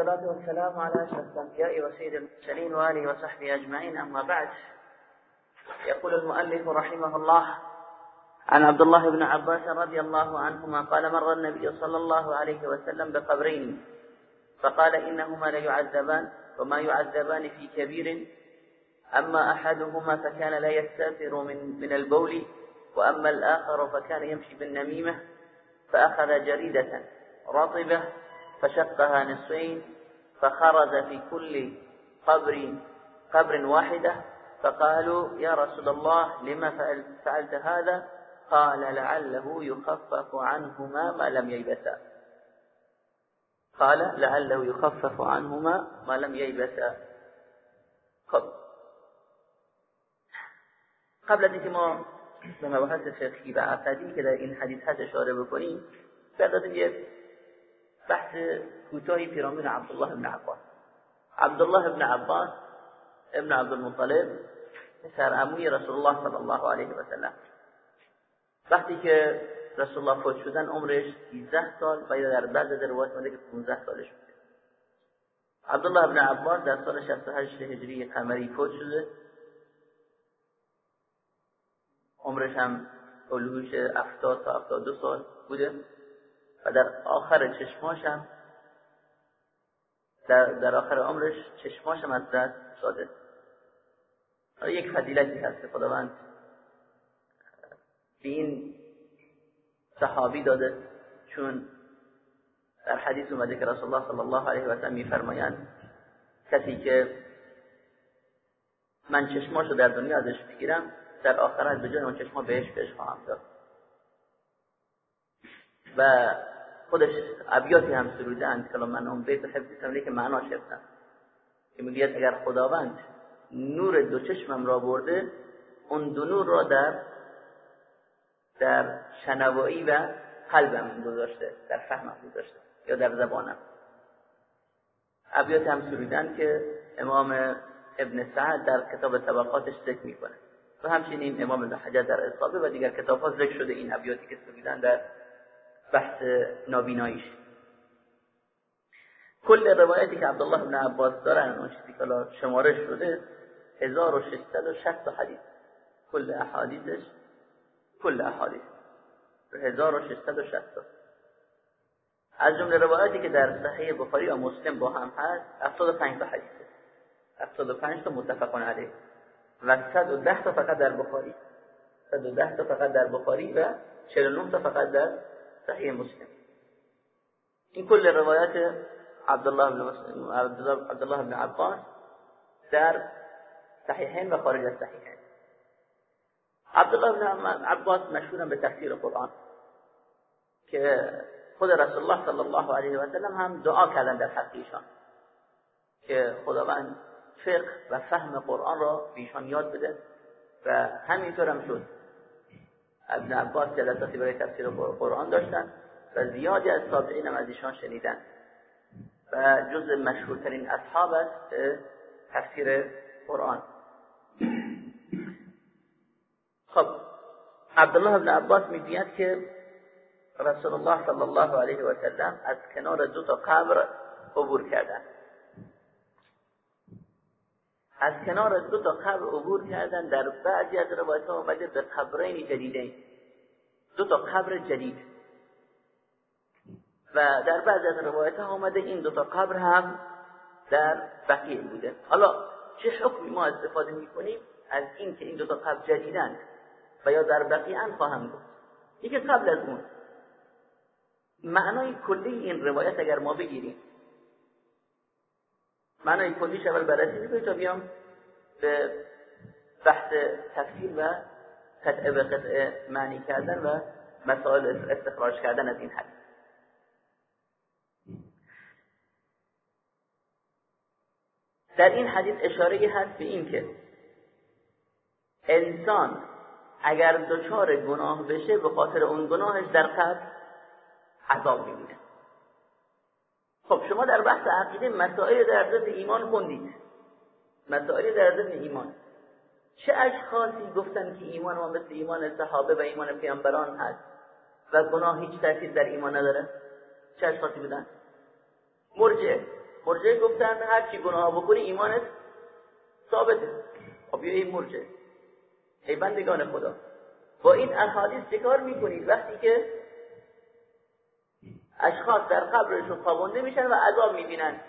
والصلاة والسلام على أشرف الأنبياء وسيد المرسلين وآله وصحبه أجمعين. أما بعد يقول المؤلف رحمه الله عن عبد الله بن عباس رضي الله عنهما قال مر النبي صلى الله عليه وسلم بقبرين فقال إنهما ليعذبان وما يعذبان في كبير أما أحدهما فكان لا يستأثر من, من البول وأما الآخر فكان يمشي بالنميمة فأخذ جريدة رطبة فشقها نصفين فخرج في كل قبر قبر واحدة فقالوا يا رسول الله لما فعلت هذا؟ قال لعله يخفف عنهما ما لم ييبسا. قال لعله يخفف عنهما ما لم ييبسا. قبل از اینکه ما به مباحث فقهی و عقدی که در این حدیث هست اشاره بکنیم بعد یه بحث کوتاهی پیرامون عبدالله بن عباس. عبدالله بن عباس ابن عبدالمطلب پسر عموی رسول الله صلی الله علیه و سلم. وقتی که رسول الله فوت شدن عمرش 13 سال و یا در بعض روایات اومده که 15 سالش بوده عبدالله بن عباس در سال 68 هجری قمری فوت شده. عمرش هم علوش 70 تا 72 سال بوده. و در آخر چشماش هم در, در آخر عمرش چشماش هم از دست داده یک فضیلتی هست که خداوند به این صحابی داده چون در حدیث اومده که رسول الله صلی الله علیه و سلم میفرمایند کسی که من چشماشو در دنیا ازش بگیرم در آخرت به جای اون چشما بهش بهش خواهم داد. و خودش ابیاتی هم سرودند که من اون بیت حفظیتم که معنا حفظم. که می‌گوید اگر خداوند نور دو چشمم را برده اون دو نور را در در شنوایی و قلبم گذاشته در فهمم گذاشته یا در زبانم. ابیات هم سرودن که امام ابن سعد در کتاب طبقاتش ذکر می‌کنه. و همچنین امام ابن در اصابه و دیگر کتاب ها ذکر شده این ابیاتی که سرودن در بحث نابیناییش. کل روایتی که عبدالله بن عباس دارن اون چیزی که شمارش شده 1660 حدیث. کل احادیثش کل احادیث. 1660 از جمله روایتی که در صحیح بخاری و مسلم با هم هست 75 تا حدیث. 75 تا متفقون علیه. و 110 تا فقط در بخاری. 110 تا فقط در بخاری و 49 تا فقط در صحیح مسلم. این کل روایت عبدالله بن عبدالله بن عباس در صحیحین و خارج از صحیحین. عبدالله بن عباس مشهورم به تفسیر قرآن که خود رسول الله صلی الله علیه و سلم هم دعا کردن در حق ایشان که خداوند فقه و فهم قرآن را بیشان یاد بده و همینطور هم شد. ابن عباس جلساتی برای تفسیر قرآن داشتن و زیادی از تابعین هم از ایشان شنیدن. و جز مشهورترین اصحاب است تفسیر قرآن. خب عبدالله بن عباس می‌گوید که رسول الله صلی الله علیه و سلم از کنار دو تا قبر عبور کردن از کنار دو تا قبر عبور کردن در بعضی از روایت ها آمده به قبرین جدیدین. دو تا قبر جدید. و در بعضی از روایت ها آمده این دو تا قبر هم در بقیه بوده. حالا چه حکمی ما استفاده می‌کنیم از این که این دو تا قبر جدیدند و یا در بقیه خواهم گفت؟ یکی قبل از اون. معنای کلی این روایت اگر ما بگیریم معنای کلیش اول بررسی می‌کنیم تا بیام به بحث تفسیر و قطعه به قطعه معنی کردن و مسائل استخراج کردن از این حدیث در این حدیث اشاره هست به این که انسان اگر دچار گناه بشه به خاطر اون گناهش در قبر عذاب می‌بینه. خب شما در بحث عقیده مسائل در ضد ایمان خوندید. مسائل در ضد ایمان. چه اشخاصی گفتن که ایمان ما مثل ایمان صحابه و ایمان پیامبران هست و گناه هیچ تاثیر در ایمان نداره؟ چه اشخاصی بودن؟ مرجع. مرجعه گفتن هر چی گناه بکنی ایمانت ثابته. خب این مرجعه ای بندگان خدا. با این احادیث چکار می‌کنید؟ وقتی که اشخاص در قبرشون خوابونده میشن و عذاب می‌بینن.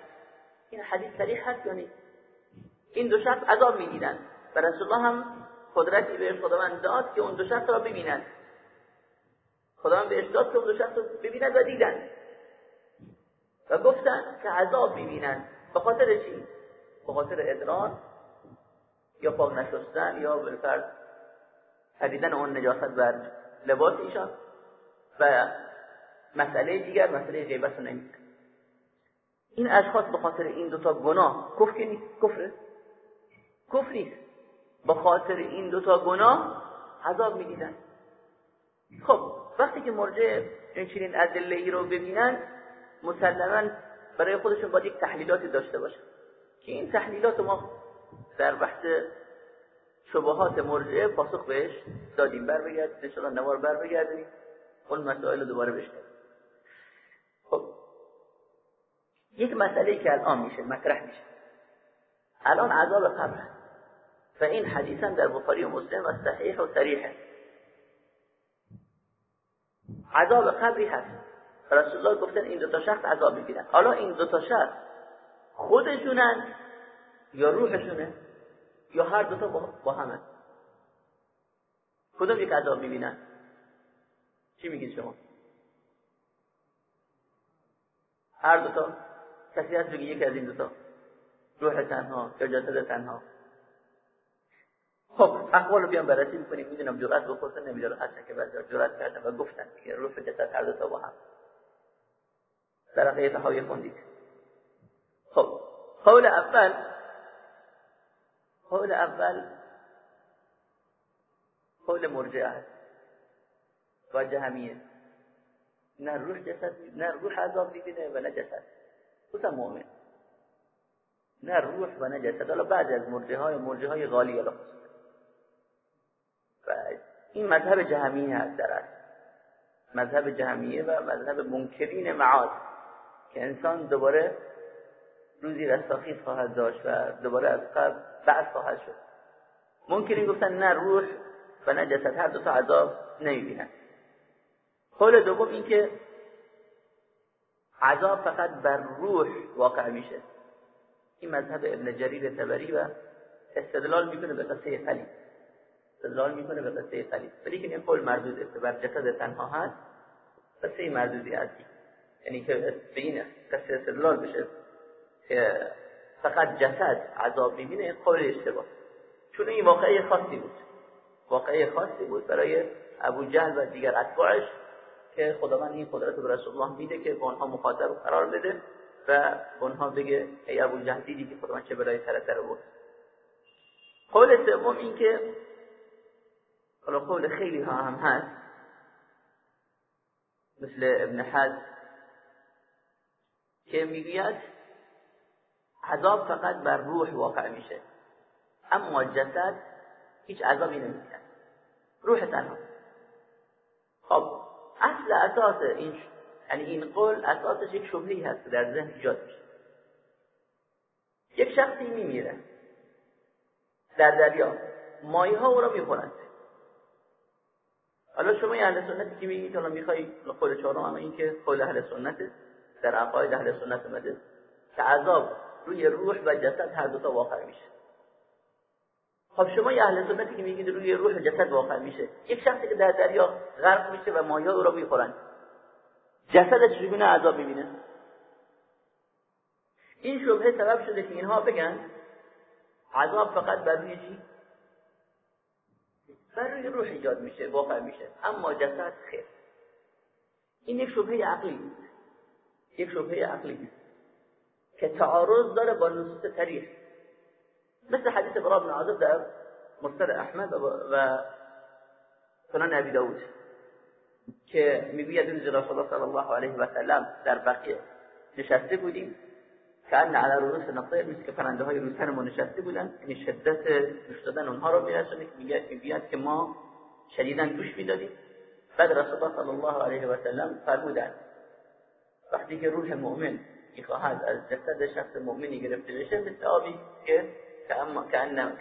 این حدیث صریح هست یا این دو شخص عذاب می‌دیدن و رسول الله هم قدرتی به خداوند داد که اون دو شخص را ببینن. خداوند به داد که اون دو شخص را ببینن و دیدن. و گفتن که عذاب می‌بینن. به خاطر چی؟ به خاطر ادرار یا پاک نشستن یا بالفرض پدیدن اون نجاست بر لباس ایشان. و مسئله دیگر مسئله غیبت رو این اشخاص به خاطر این دوتا گناه کفر نیست. کفره. کفر نیست. به خاطر این دوتا گناه عذاب می‌دیدن. خب وقتی که مرجع این چنین ادله ای رو ببینن مسلما برای خودشون باید یک تحلیلاتی داشته باشن. که این تحلیلات ما در بحث شبهات مرجعه پاسخ بهش دادیم. بر بگرد انشاءالله نوار بر بگردیم اون مسائل دوباره بشنویم خب یک مسئله که الان میشه مطرح میشه. الان عذاب قبر و این حدیثا در بخاری و مسلم و صحیح و صریحه عذاب قبری هست. رسول الله گفتن این دو تا شخص عذاب می‌بینن. حالا این دو تا شخص خودشونن یا روحشونه؟ یا هر دو تا با همه؟ کدوم یک عذاب می‌بینن؟ چی میگید شما؟ هر دو تا؟ کسی هست بگی یکی از این دو تا روح تنها یا جسد تنها. خب اقوال رو بیان بررسی می‌کنیم می‌دونم جرأت بپرسن نمی‌دونم. هستن که بعضی جرأت کردن و گفتن دیگه روح جسد هر دو تا با هم. در تحاوی خوندید. خب قول اول قول اول قول مرجعه است و جهمیه نه روح جسد نه روح عذاب می‌بینه و نه جسد. خصوصا مؤمن. نه روح و نه جسد. حالا بعد از مرجه های مرجه های غالی و این مذهب جهمیه هست در مذهب جهمیه و مذهب منکرین معاد که انسان دوباره روزی رستاخیز خواهد داشت و دوباره از قبل بعد خواهد شد. منکرین گفتن نه روح و نه جسد. هر دو تا عذاب نمی‌بینن. قول دوم این که عذاب فقط بر روح واقع میشه. این مذهب ابن جریر تبری و استدلال می‌کنه به قصه خلیل. استدلال می‌کنه به قصه خلیل. ولی که این قول مردوده که بر جسد تنها هست قصه مردودی هستی یعنی که به این قصه استدلال بشه که فقط جسد عذاب می‌بینه این قول اشتباه. چون این واقعه خاصی بود. واقعه خاصی بود برای ابو جهل و دیگر اتباعش که خداوند این قدرت به رسول الله میده که به آنها مخاطب قرار بده و به آنها بگه ای ابو جهل دیدی که خداوند چه بلای سر سر بود. قول سوم این که حالا قول خیلی ها هم هست. مثل ابن حد که می‌گوید عذاب فقط بر روح واقع میشه. اما جسد هیچ عذابی نمیشه روح تنها. خب اصل اساس این یعنی این قول اساسش یک شبهی هست در ذهن ایجاد میشه. یک شخصی میمیره. در دریا. مایه ها او را می‌خورند. حالا شما اهل سنتی که میگید حالا می‌خوای قول چهارم اما این که قول اهل سنت در عقاید اهل سنت اومده که عذاب روی روح و جسد هر دوتا واقع میشه. خب شما یه اهل سنتی که میگید روی روح جسد واقع میشه یک شخصی که در دریا غرق میشه و مایا او را می‌خورن. جسدش چگونه عذاب می‌بینه. این شبهه سبب شده که اینها بگن عذاب فقط بر روی چی؟ بر روی روح ایجاد میشه واقع میشه. اما جسد خیر. این یک شبهه عقلی یک شبهه عقلی که تعارض داره با نصوص تاریخ. مثل حدیث برا بن عازب در مصدر احمد و سنن ابی داود که می‌گوید روز رسول الله صلی الله علیه و سلم در بقیه نشسته بودیم. که ان علی رؤوس نطیر مثل که پرنده های روی ما نشسته بودن. یعنی شدت گوش دادن اونها رو میرسونه که می‌گوید که ما شدیدا گوش می‌دادیم. بعد رسول الله صلی الله علیه و سلم فرمودند وقتی که روح مؤمن می‌خواهد از جسد شخص مؤمنی گرفته بشه مثل آبی که كأن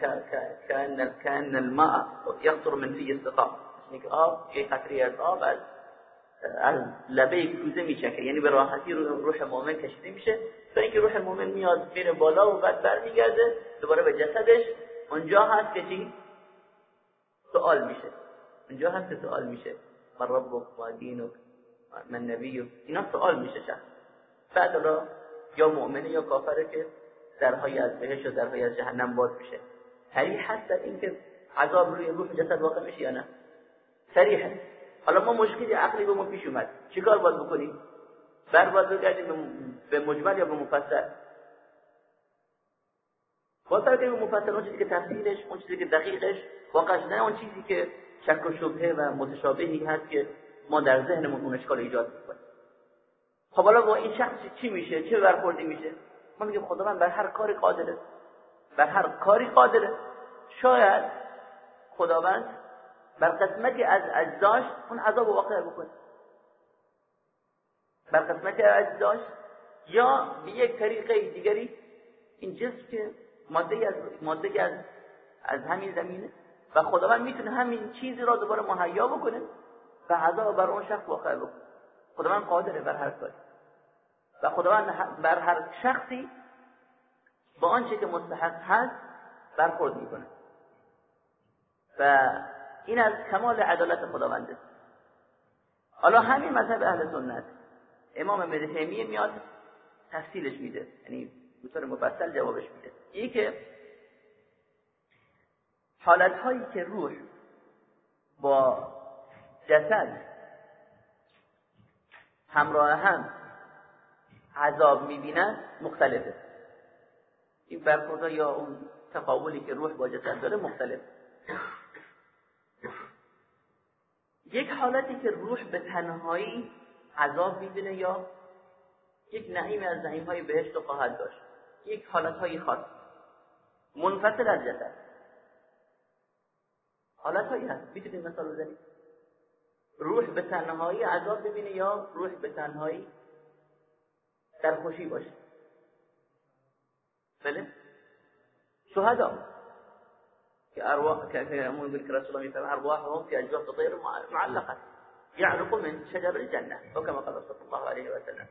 كأن كأن الماء يقطر من فی السقا مثل آب یک قطری از آب از از لبه کوزه میچکه یعنی به راحتی روح مؤمن کشیده میشه. تا اینکه روح مؤمن میاد میره بالا و بعد برمیگرده دوباره به جسدش. اونجا هست که چی؟ سوال میشه. اونجا هست که سوال میشه. من و دینک من نبیک. اینا سوال میشه شخص. بعد الله یا مؤمنه یا کافره که درهای از بهش و درهای از جهنم باز میشه. صریح هست در اینکه عذاب روی روح جسد واقع میشه یا نه؟ صریحه حالا ما مشکلی عقلی به ما پیش اومد. چیکار باید بکنیم؟ بر باید بگردیم به مجمل یا به مفصل؟ با که به مفصل اون چیزی که تفصیلش اون چیزی که دقیقش. واقعا نه اون چیزی که شک و شبهه و متشابهی هست که ما در ذهنمون اون اشکال ایجاد می‌کنیم. خب حالا با این شخص چی میشه؟ چه برخوردی میشه؟ ما میگیم خداوند بر هر کاری قادره. بر هر کاری قادره. شاید خداوند بر قسمتی از اجزاش اون عذاب واقع بکنه. بر قسمتی از اجزاش یا به یک طریقه دیگری این جسم که ماده از ماده از از همین زمینه و خداوند می‌تونه همین چیزی را دوباره مهیا بکنه و عذاب بر اون شخص واقع بکنه. خداوند قادره بر هر کاری. و خداوند بر هر شخصی با آنچه که مستحق هست برخورد می‌کنه و این از کمال عدالت خداونده. حالا همین مذهب اهل سنت امام ابن میاد تفصیلش میده یعنی به طور مفصل جوابش میده. این که حالت هایی که روح با جسد همراه هم عذاب می‌بینن مختلفه. این برخوردها یا اون تقابلی که روح با جسد داره مختلف. یک حالتی که روح به تنهایی عذاب می‌بینه یا یک نعیم از نعیم های بهشت رو خواهد داشت. یک حالت های خاص. منفصل از جسد. حالت هایی هست. می‌تونید مثال بزنید روح به تنهایی عذاب ببینه یا روح به تنهایی در خوشی باشه. بله؟ شهدا. که ارواح امون بالك رسول الله میفرما ارواحهم في اجواف طير معلقه. يعلق من شجر الجنه. او كما قال صلى الله عليه وسلم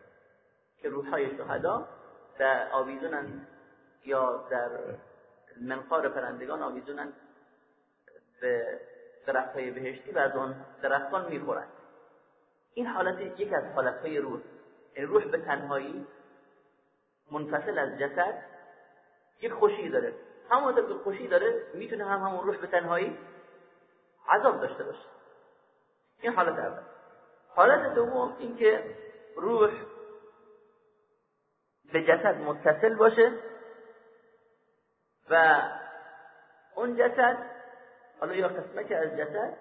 که روحهای شهدا در آویزونن یا در منقار پرندگان آویزونن به درخت های بهشتی و از آن درختان می‌خورند. این حالت یک از حالت های روح. روح به تنهایی منفصل از جسد یک خوشی داره. همونطور که خوشی داره می‌تونه هم همون روح به تنهایی عذاب داشته باشه. این حالت اول. حالت دوم اینکه روح به جسد متصل باشه و اون جسد حالا یا قسمتی از جسد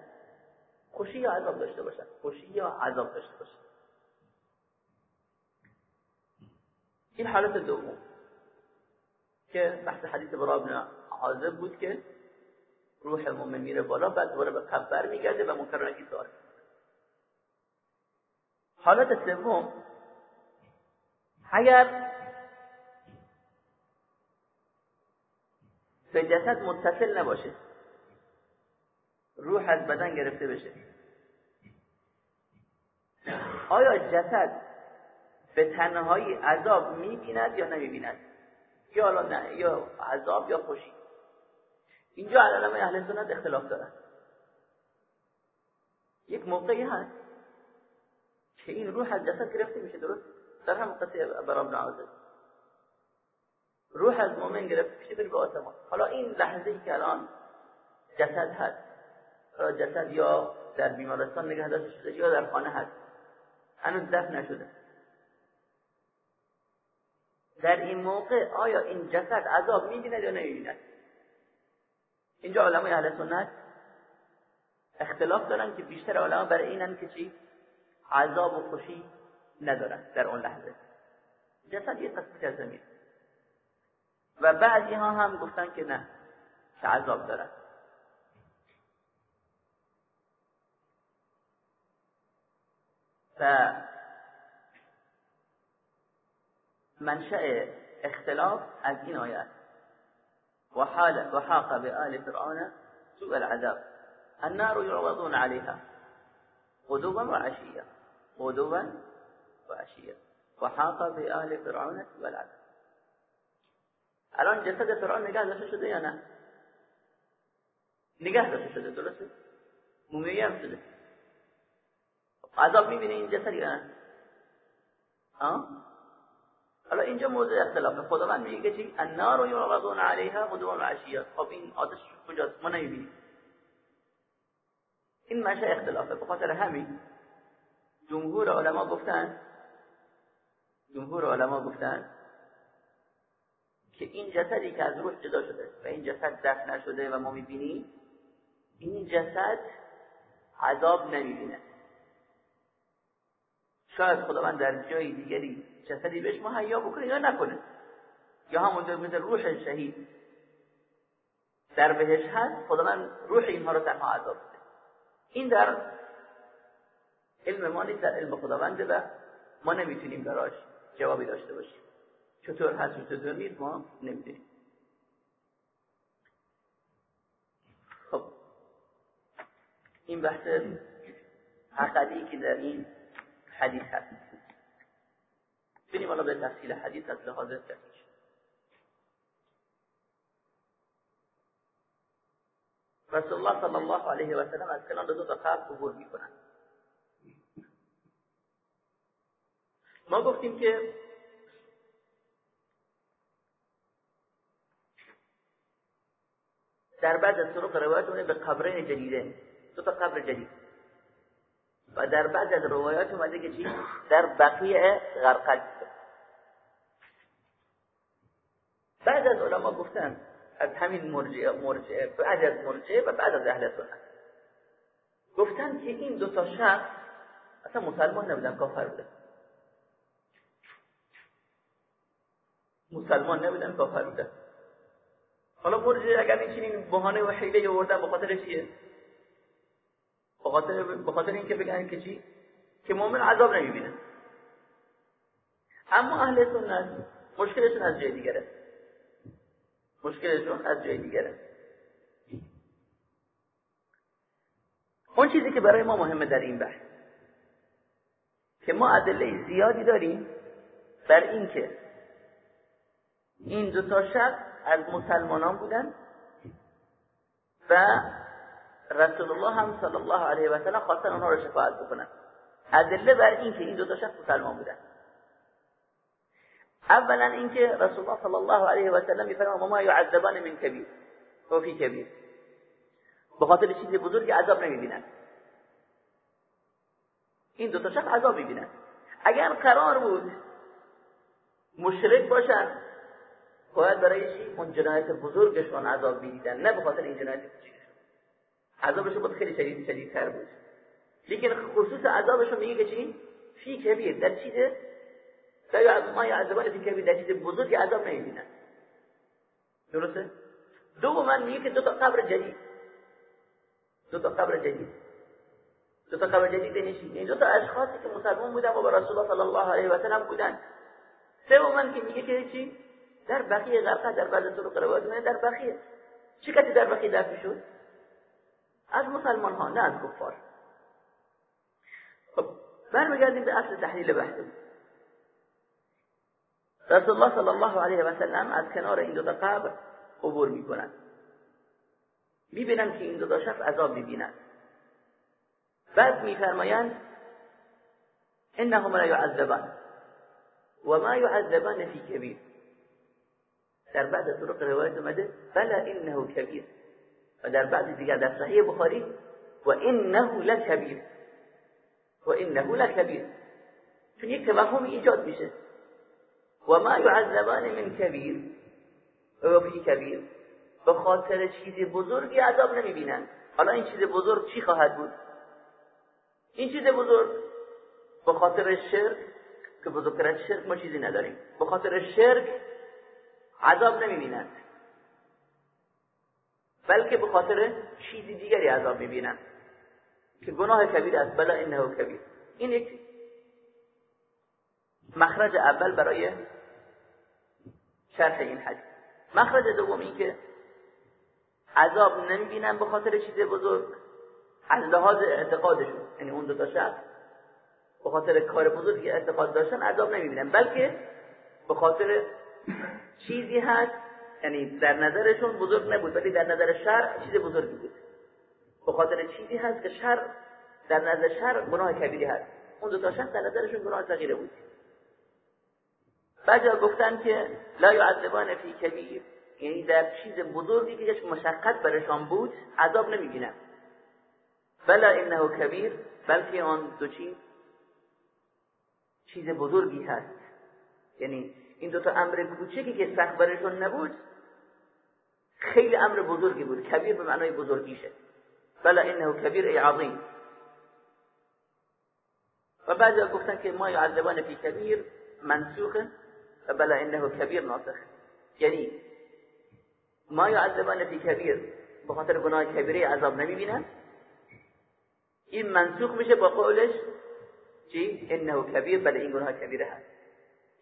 خوشی یا عذاب داشته باشه خوشی یا عذاب داشته باشه این حالت دوم که بحث حدیث برا ابن عازب بود که روح مؤمن میره بالا بعد دوباره به قبر میگرده و منکر نکی سوال حالت سوم اگر به جسد متصل نباشه روح از بدن گرفته بشه آیا جسد به تنهایی عذاب می‌بیند یا نمی‌بیند؟ یا حالا نه یا عذاب یا خوشی. اینجا علم اهل سنت اختلاف دارن. یک موقعی هست که این روح از جسد گرفته میشه درست؟ در هم قصه برام نعوزه روح از مؤمن گرفته میشه بره به آسمان. حالا این لحظه که الان جسد هست جسد یا در بیمارستان نگه داشته شده یا در خانه هست هنوز دفن نشده. در این موقع آیا این جسد عذاب می‌بیند یا نمی‌بیند؟ اینجا علمای اهل سنت اختلاف دارن که بیشتر علما برای اینن که چی؟ عذاب و خوشی ندارن در اون لحظه. جسد یه قسمت از زمین. و بعضی ها هم گفتن که نه که عذاب دارن. و منشأ اختلاف از این آیه و حال و حاق به آل فرعون سوء العذاب. النار يعرضون عليها. غدوا وعشيا غدوا وعشيا وحاق به آل فرعون سوء العذاب. الان جسد فرعون نگه داشته شده یا نه؟ نگه داشته شده درسته؟ مومیایی هم شده. عذاب میبینه این جسد یا نه؟ حالا اینجا موضوع اختلاف خداوند میگه چی؟ النار یعرضون علیها غدوا و عشیا خب این آتش کجاست؟ ما نمی‌بینیم. این منشأ اختلافه. به خاطر همین جمهور علما گفتن جمهور علما گفتن که این جسدی که از روح جدا شده و این جسد دفن نشده و ما می‌بینیم این جسد عذاب نمی‌بینه شاید خداوند در جای دیگری جسدی بهش مهیا بکنه یا نکنه. یا همون مثل روح شهید. در بهش هست خداوند روح اینها رو تنها عذاب این در علم ما نیست در علم خداونده و ما نمی‌تونیم براش جوابی داشته باشیم. چطور هست و چطور نیست ما نمی‌دونیم. خب. این بحث عقدی که در این حدیث هست. بریم حالا به تفصیل حدیث از لحاظ فقهی رسول الله صلی الله علیه و سلم از کنار دو تا قبر عبور می‌کنن. ما گفتیم که در بعد از طرق روایت به قبرین جدیده. دو تا قبر جدید. و در بعض از روایات اومده که چی؟ در بقیع غرقد بعد از علما گفتن از همین مرجعه مرجعه بعد از مرجعه و بعد از اهل سنت. گفتن که این دو تا شخص اصلا مسلمان نبودن کافر بودن. مسلمان نبودن کافر بودن. حالا مرجعه اگر این چنین بهانه و حیله آوردن به خاطر چیه؟ به خاطر به خاطر اینکه بگن که چی که مؤمن عذاب نمی‌بینه. اما اهل سنت مشکلشون از جای دیگره. مشکلشون از جای دیگره. اون چیزی که برای ما مهمه در این بحث. که ما ادله زیادی داریم بر اینکه این دو تا شخص از مسلمانان بودن و رسول الله هم صلی الله علیه و سلم خواستن اونها رو شفاعت بکنن. ادله بر این که این دو تا شخص مسلمان بودن. اولا اینکه رسول الله صلی الله علیه و سلم میفرماد ما يعذبان من کبیر. و فی کبیر؟ به خاطر چیز بزرگی عذاب نمی‌بینن. این دو تا شخص عذاب می‌بینن. اگر قرار بود مشرک باشن باید برای چی؟ اون جنایت بزرگشون عذاب می‌دیدن نه به خاطر این جنایت عذابشون بود خیلی شدید شدیدتر بود. لیکن خصوص عذابشون میگه که چی؟ فی کبیر در چیز؟ یا ما یا عذابان فی کبیر در چیز بزرگی عذاب نمی‌بینن. درسته؟ من میگه که دو تا قبر جدید. دو تا قبر جدید. دو تا قبر جدید نشید این دو تا اشخاصی که مسلمان بودن و با رسول الله صلی الله علیه و سلم بودن. من که میگه که چی؟ در بقیه غرقه در بعض طرق روایت در بقیه. چه کسی در بقیه دفن شد؟ از مسلمان ها نه از کفار. خب برمیگردیم به اصل تحلیل بحث رسول الله صلی الله علیه و سلم از کنار این دو قبر عبور می‌کنند. می‌بینن که این دو شخص عذاب می‌بینند. بعد میفرمایند انهما لا يعذبان وما يعذبان في كبير در بعد طرق روایت اومده بلا انه کبیر. و در بعضی دیگر در صحیح بخاری و انه لکبیر. و انه لکبیر. چون یک توهم ایجاد میشه. و ما یعذبان من کبیر. و فی کبیر؟ به خاطر چیز بزرگی عذاب نمی‌بینن حالا این چیز بزرگ چی خواهد بود؟ این چیز بزرگ به خاطر شرک که بزرگتر از شرک ما چیزی نداریم. به خاطر شرک عذاب نمی‌بینند. بلکه به خاطر چیزی دیگری عذاب می‌بینن که گناه کبیر است. بلا انه کبیر. این یک مخرج اول برای شرح این حدیث. مخرج دوم این که عذاب نمی‌بینن به خاطر چیز بزرگ. از لحاظ اعتقادشون. یعنی اون دو تا شخص به خاطر کار بزرگی اعتقاد داشتن عذاب نمی‌بینن بلکه به خاطر چیزی هست یعنی در نظرشون بزرگ نبود ولی در نظر شر چیز بزرگی بود. به خاطر چیزی هست که شر در نظر شر گناه کبیری هست. اون دو تا شخص در نظرشون گناه صغیره بود. بعضی گفتن که لا یعذبان فی کبیر. یعنی در چیز بزرگی که مشقت برشان بود عذاب نمی‌بینن. بلا انه کبیر بلکه آن دو چیز چیز بزرگی هست. یعنی این دوتا امر کوچکی که سخت برشون نبود خیلی امر بزرگی بود. کبیر به معنای بزرگیشه. بلا انه کبیر ای عظیم. و بعضی گفتن که ما یعذبان فی کبیر منسوخه و بلا انه کبیر ناسخ یعنی ما یعذبان فی کبیر به خاطر گناه کبیره عذاب نمی‌بینن. این منسوخ میشه با قولش چی؟ انه کبیر بله این گناه کبیره هست.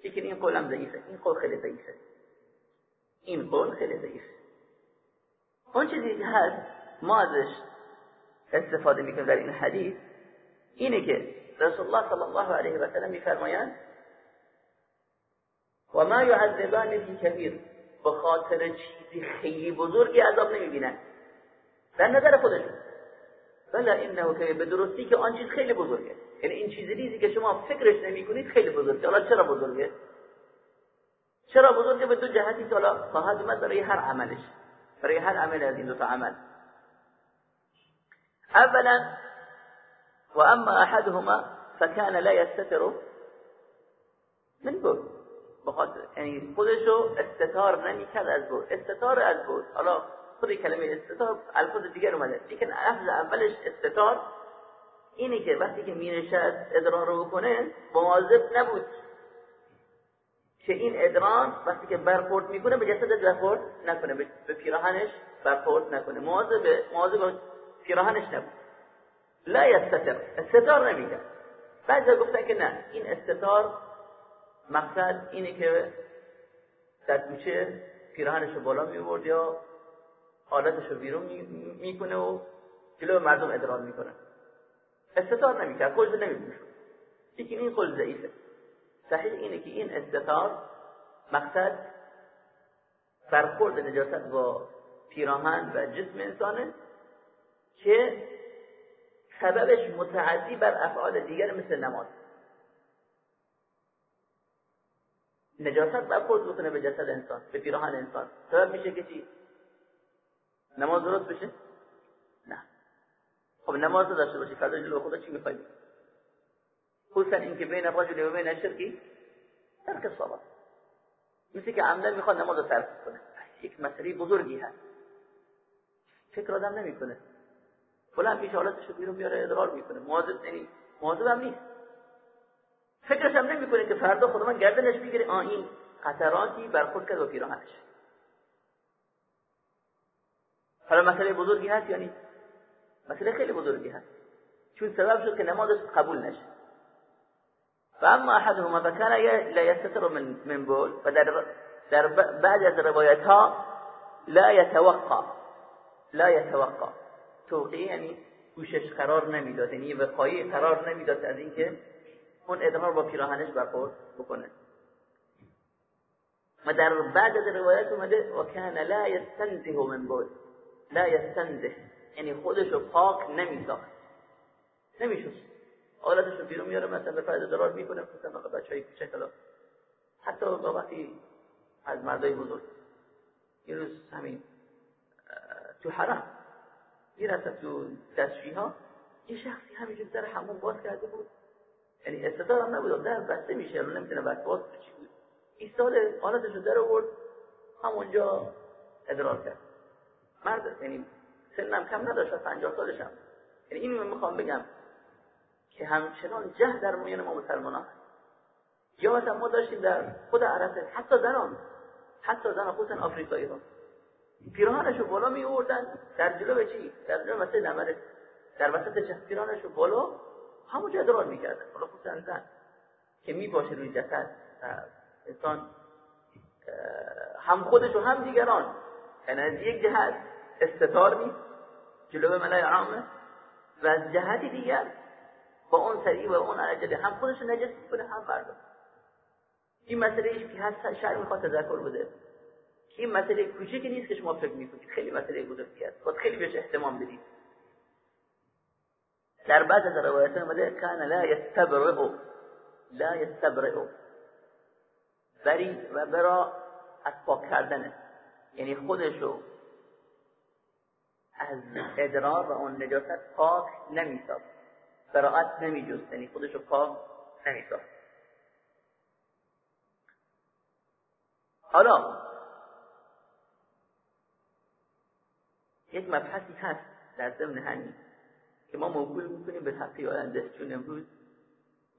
لیکن این قول هم ضعیفه. این قول خیلی ضعیفه. این قول خیلی ضعیفه. اون چیزی که هست ما ازش استفاده می‌کنیم در این حدیث اینه که رسول الله صلی الله علیه و سلم میفرمایند و ما یعذبان فی کبیر. به خاطر چیزی خیلی بزرگی عذاب نمی‌بینن. در نظر خودشون. بلا انه که به درستی که آن چیز خیلی بزرگه. یعنی این چیز ریزی که شما فکرش نمی کنید خیلی بزرگه. حالا چرا بزرگه؟ چرا بزرگه؟ به دو جهتی که حالا خواهد اومد برای هر عملش. هر عمل از این دو تا عمل. اولا و اما احدهما فكان لا يستتر من بود. بخاطر یعنی خودشو استتار نمی‌کرد از بود. استتار از بود. حالا خود کلمه استتار الفاظ دیگر اومده. لیکن لفظ اولش استتار اینه که وقتی که مینشد ادران رو بکنه مواظب نبود. که این ادران وقتی که برخورد می‌کنه به جسد برخورد نکنه. به پیراهنش برخورد نکنه. مواظب مواظب پیراهنش نبود. لا یستتر. استتار نمی‌کرد بعضی گفتن که نه. این استتار مقصد اینه که در کوچه پیراهنش رو بالا میورد یا حالتش رو بیرون می‌کنه و جلو مردم ادرار می‌کنه استتار نمی‌کرد. خودش نمیپوشد لیکن این قول ضعیفه. صحیح اینه که این استتار مقصد برخورد نجاست با پیراهن و جسم انسانه که سببش متعدی بر افعال دیگر مثل نماز. نجاست برخورد بکنه به جسد انسان به پیراهن انسان. سبب میشه که چی؟ نماز درست بشه؟ نه. خب نماز داشته باشی فردا جلو خدا چی می‌خوای؟ خصوصا اینکه بین رجل و بین شرکی ترک صلاة مثل که عمدن می‌خواد نماز رو ترک کنه. یک مسئله بزرگی هست. فکر آدم نمی‌کنه. فلان پیش حالتش رو بیرون میاره ادرار می‌کنه. مواظب یعنی مواظب هم نیست. فکرش هم نمی‌کنه که فردا خدا من گردنش بگیره. آ این قطراتی برخورد کرد با پیراهنش. حالا مسئله بزرگی هست یا نیست؟ مسئله خیلی بزرگی هست. چون سبب شد که نمازش قبول نشه. و اما احدهما فکان لا يستتر من من بول و در بعد از روایت ها لا يتوقع. لا يتوقع. توقی یعنی گوشش قرار نمی‌داد یعنی وقایی قرار نمی‌داد از اینکه اون ادرار با پیراهنش برخورد بکنه. و در بعد از روایت اومده و کان لا یستنزه من بول. لا یستنزه. یعنی خودش پاک نمیساخت. نمیشوست حالتش رو بیرون میاره مثلا به درار می‌کنه مثلا بچه های کوچک حتی با وقتی از مردای بزرگ. یه روز همین تو حرم یه رسم تو دستشی ها یه شخصی همینجور در همون باز کرده بود. یعنی استدار هم نبود در بسته میشه رو نمی‌تونه بس باز چی بود. ایستاده حالتش رو در آورد همونجا ادرار کرد. مرد یعنی سنم کم نداشت پنجاه سالشم یعنی اینو می‌خوام بگم. که همچنان جه در میان ما مسلمان ها یا مثلا ما داشتیم در خود عرب حتی زنان حتی زنان خصوصا آفریقایی ها. پیراهنشو بالا می آوردن در جلو چی؟ در جلو مثل نمره در وسط چه پیراهنشو بالا همونجا ادرار می‌کردن. حالا خصوصا زن که می باشه روی جسد انسان هم خودش و هم دیگران. یعنی از یک جهت استتار نیست جلو ملای عامه. و از جهتی دیگر با اون سریع و اون عجله. هم خودش نجس کنه هم مردم این مسئله ایش که هست شهر می‌خواد تذکر بده. این مسئله کوچیکی نیست که شما فکر می‌کنید. خیلی مسئله بزرگی است. باید خیلی بهش احتمام بدید. در بعض از روایت آمده کان لا یستبرئ لا یستبرئ بری و برا از پاک کردنه یعنی خودشو از ادرار و اون نجاست پاک براعت نمیجست یعنی خودشو پاک نمیساخت. حالا یک مبحثی هست در ضمن همین که ما موکول می‌کنیم به حقی آینده چون امروز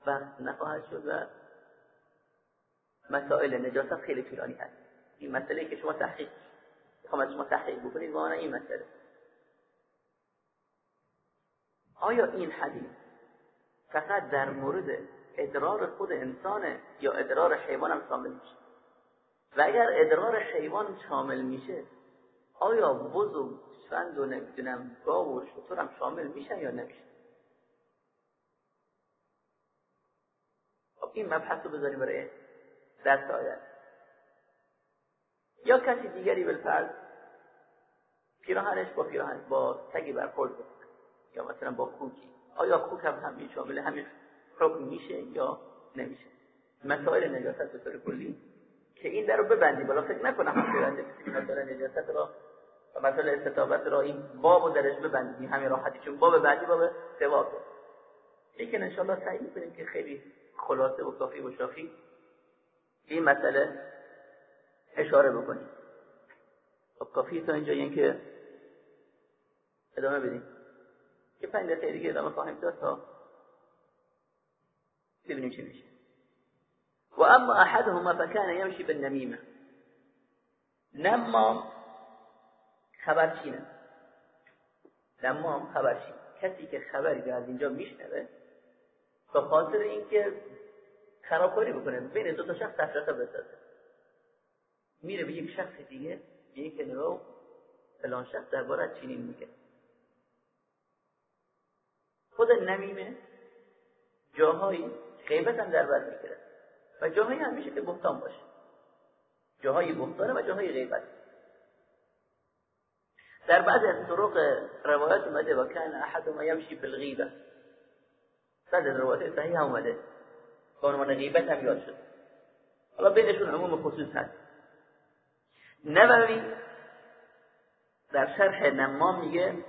وقت نخواهد شد و مسائل نجاست خیلی طولانی هست. این مسئله که شما تحقیق می‌خوام از شما تحقیق بکنید وانا این مسئله. آیا این حدیث فقط در مورد ادرار خود انسانه یا ادرار حیوان هم شامل میشه؟ و اگر ادرار حیوان شامل میشه آیا بز و شفند و نمی‌دونم گاو و شطور هم شامل میشن یا نمیشن؟ خب این مبحث رو بذاریم برای درس آید یا کسی دیگری بالفرض پیراهنش با پیراهن با تگی برخورد یا مثلا با کوکی آیا کوک هم همین شامل همین حکم میشه یا نمیشه؟ مسائل نجاست به طور کلی که این در رو ببندی بالا فکر نکنم هم مسائل نجاست را و مسائل استطابت را این باب و درش ببندیم. همین راحتی چون باب بعدی باب سواکه لیکن انشاءالله سعی می‌کنیم که خیلی خلاصه و کافی و شافی این مسئله اشاره بکنیم. خب کافی تا اینجا. این که ادامه بدیم. که پنج دقیقه دیگه ادامه خواهیم داد تا ببینیم چی میشه. و اما احدهما فکان یمشی بالنمیمه نمام خبرچینه نمام خبرچین کسی که خبری از اینجا میشنوه به خاطر اینکه خرابکاری بکنه بین دو تا شخص تفرقه بسازه. میره به یک شخص دیگه که نگاه فلان شخص درباره چینین میگه. خود نمیمه. جاهایی غیبت هم در بر می‌گیره. و جاهایی هم میشه که بهتان باشه. جاهایی بهتانه و جاهایی غیبت. در بعض از طرق روایت اومده و کان احد ما یمشی بالغیبه بعد از روایت صحیح اومده. به عنوان غیبت هم یاد شد حالا بینشون عموم خصوص هست. نووی در شرح نمام میگه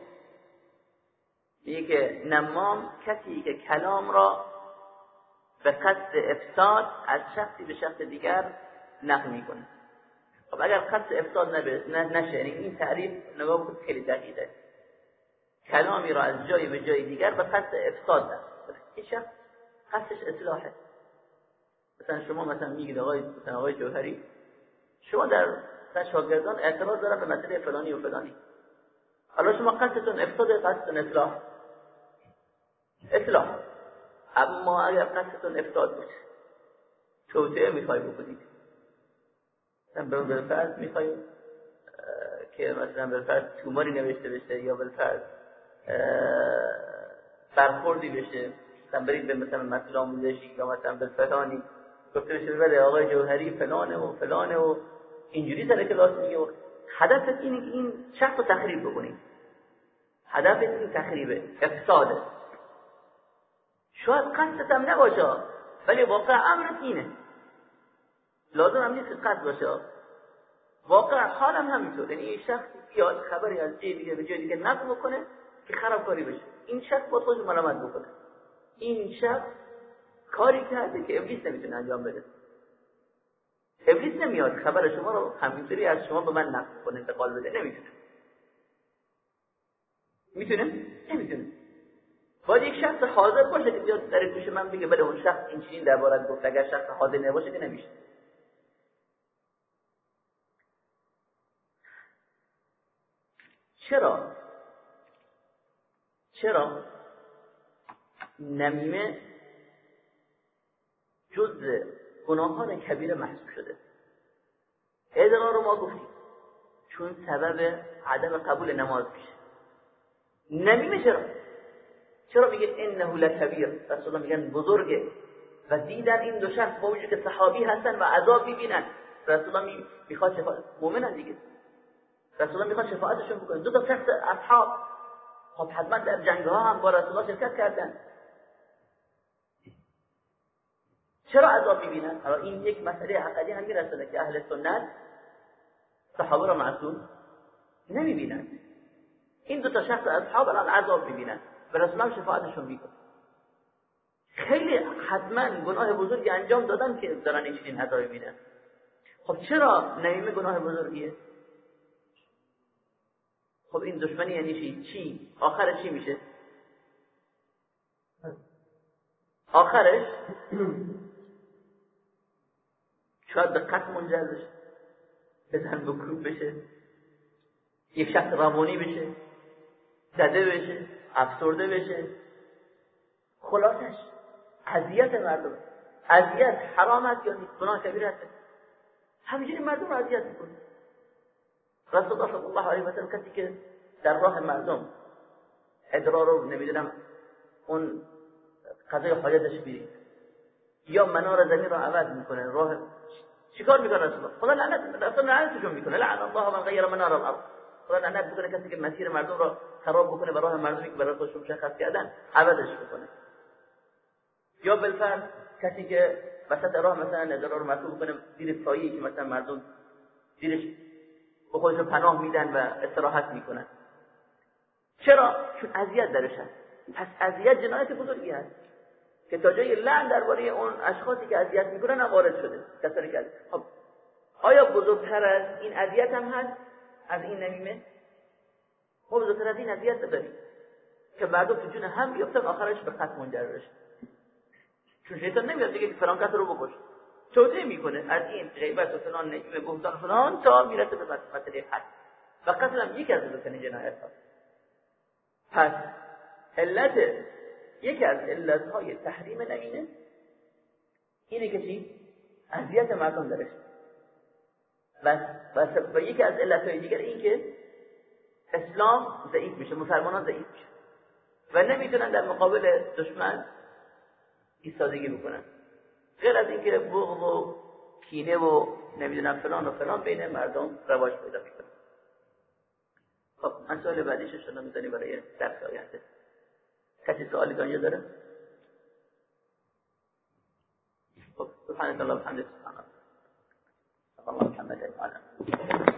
میگه نمام کسی که کلام را به قصد افساد از شخصی به شخص دیگر نقل می‌کنه. خب اگر قصد افساد نشه یعنی این تعریف نگاه بکنید خیلی دقیقه. کلامی را از جایی به جای دیگر به قصد افساد ده این شخص قصدش اصلاحه. مثلا شما مثلا میگید آقای مثلا آقای جوهری شما در شاگردان اعتراض دارن به مسئله فلانی و فلانی. حالا شما قصدتون افساد قصدتون اصلاح. اصلاح. اما اگر قصدتون افساد باشه. توطعه می‌خوای بکنید مثلا بالفرض می‌خوایم که مثلا بالفرض توماری نوشته بشه یا بالفرض برخوردی بشه. مثلا برید به مثلا مسئله آموزشی یا مثلا بالفلانی گفته بشه بله آقای جوهری فلانه و فلانه و اینجوری سر کلاس میگه. هدفت اینه که این شخص رو تخریب بکنید هدفت این تخریبه. افساده شاید قصدت هم نباشه ولی واقع امرت اینه. لازم هم نیست قصد باشه. واقع هم همینطور. یعنی این شخص بیاد خبری از جای دیگه به جای دیگه نقل بکنه که خرابکاری بشه. این شخص با خودش ملامت بکنه. این شخص کاری کرده که ابلیس نمی‌تونه انجام بده. ابلیس نمیاد خبر شما رو همینطوری از شما به من نقل کنه انتقال بده نمی‌تونه می‌تونه نمی‌تونه باید یک شخص حاضر باشه که بیاد در گوش من بگه بله اون شخص این چیزی دربارت گفت. اگر شخص حاضر نباشه که نمیشه. چرا؟ چرا نمیمه جز گناهان کبیره محسوب شده. ادرار رو ما گفتیم. چون سبب عدم قبول نماز میشه. نمیمه چرا؟ چرا میگه انه لکبیر؟ رسول الله میگن بزرگه. و دیدن این دو شخص با وجود که صحابی هستن و عذاب می‌بینن. رسول الله می‌خواد شفاعت مؤمنن دیگه. رسول الله می‌خواد شفاعتشون بکنه. دو تا شخص اصحاب. خب حتما در جنگ ها هم با رسول الله شرکت کردن. چرا عذاب می‌بینن؟ حالا این یک مسئله عقلی هم میرسونه که اهل سنت. صحابه را معصوم نمی‌بینن. این دو تا شخص اصحاب الان عذاب می‌بینن. به رسول شفاعتشون می‌کنه خیلی حتما گناه بزرگی انجام دادن که دارن این چنین عذابی میدن خب چرا نمیمه گناه بزرگیه؟ خب این دشمنی یعنی چی؟ چی؟ آخرش چی میشه؟ آخرش شاید به قتل منجر بشه بزن بکروب بشه یک شخص روانی بشه زده بشه افسرده بشه. خلاصش اذیت مردم. اذیت حرام است یا نیست؟ گناه کبیر هست همینجوری مردم رو اذیت می‌کنه. رسول الله صلی الله علیه و کسی که در راه مردم ادرار رو نمی‌دونم اون قضای حاجتش بیرید یا منار زمین رو عوض می‌کنه راه چیکار می‌کنه رسول خدا لعنت رسول لعنتشون می‌کنه. لعن الله من غیر منار الارض. خدا لعنت می‌کنه کسی که مسیر مردم رو خراب بکنه به راه مردمی که برای خودشون مشخص کردن عوضش بکنه. یا بالفرض کسی که وسط راه مثلا نظر رو مرتوب بکنه زیر سایه که مثلا مردم زیرش به خودشون پناه میدن و استراحت می‌کنن. چرا؟ چون اذیت درش هست. پس اذیت جنایت بزرگی هست. که تا جای لعن درباره اون اشخاصی که اذیت می‌کنن هم وارد شده کسانی که خب آیا بزرگتر از این اذیت هم هست؟ از این نمیمه؟ ما بزرگتر از این اذیت داریم که مردم تو جون هم بیفتن آخرش به قتل منجر بشه. چون شیطان نمیاد دیگه فلان کس رو بکش. توضیح می‌کنه از این غیبت و فلان نجیم بهتان فلان تا می‌رسه به مسئله حد و قتل هم یکی از بزرگترین جنایت ها پس علت یکی از علتهای تحریم نمینه اینه که چی؟ اذیت مردم درش. و, و یکی از علتهای دیگر این که اسلام ضعیف میشه مسلمان ضعیف میشه. و نمی‌تونن در مقابل دشمن ایستادگی بکنن. غیر از اینکه بغض و کینه و نمی‌دونم فلان و فلان بین مردم رواج پیدا می‌کنه. خب من سوال بعدیش شما می‌زنی برای درس آینده. کسی سوالی دنیا داره؟ خب سبحانك اللهم وبحمدك سبحان الله. محمد